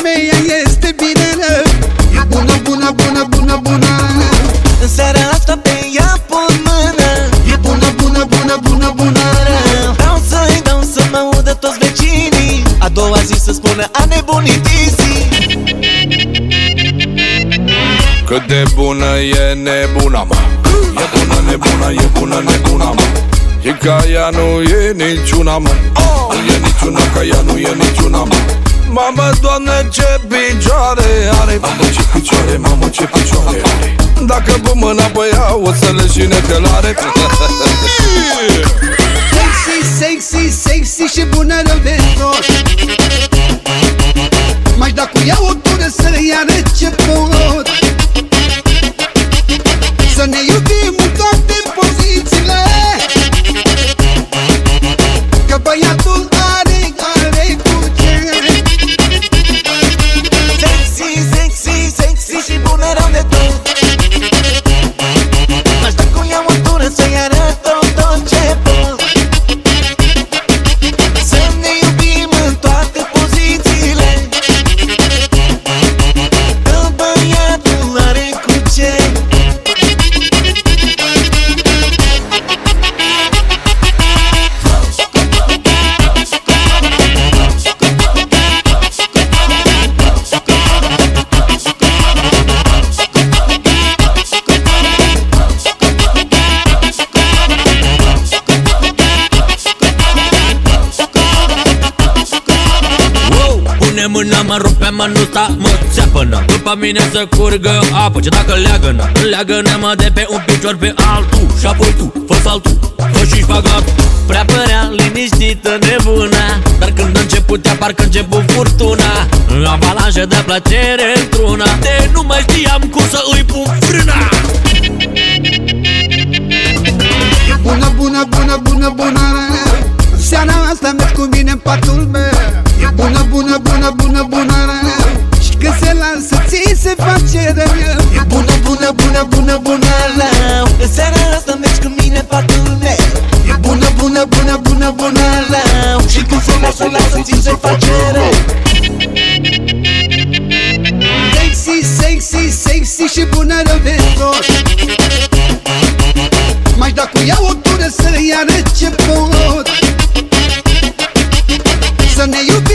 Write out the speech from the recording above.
femeia este bine E bună, bună, bună, bună, bună. În seara asta pe ea pot mână. E bună, bună, bună, bună, bună. Vreau să-i dau să mă audă toți vecinii. A doua zi să spună a nebunit Cât de bună e nebuna, mă. E bună, nebuna, e bună, nebuna, mă. E ca ea nu e niciuna, mă. Nu e niciuna, ca ea nu e niciuna, mă. Mamă, doamne, ce picioare are. Mamă, ce picioare, mamă, ce picioare are. Dacă pun mâna pe ea, o să le și necălare Sexy, sexy, sexy și bună rău de tot M-aș da cu ea o mă rupe, mă nu sta, mă țeapănă. După mine să curgă apă, ce dacă leagănă? Leagănă-mă de pe un picior pe altul. Și apoi tu, fă saltul, fă și spagat Prea părea liniștită nebuna Dar când a început ea parcă început furtuna. Avalanșă de plăcere într-una De nu mai știam cum să îi pun frâna. Bună, bună, bună, bună, bună Seara asta mergi cu mine în patul meu. E bună, bună, bună, bună, bună Și să ții se face rău. E bună, bună, bună, bună, bună la În seara asta mergi cu mine patul meu E bună, bună, bună, bună, bună la Și când se lasă, să ți se face rău. Sexy, sexy, sexy și bună rău de tot M-aș da cu ea o tură să iară ce pot. Să ne iubim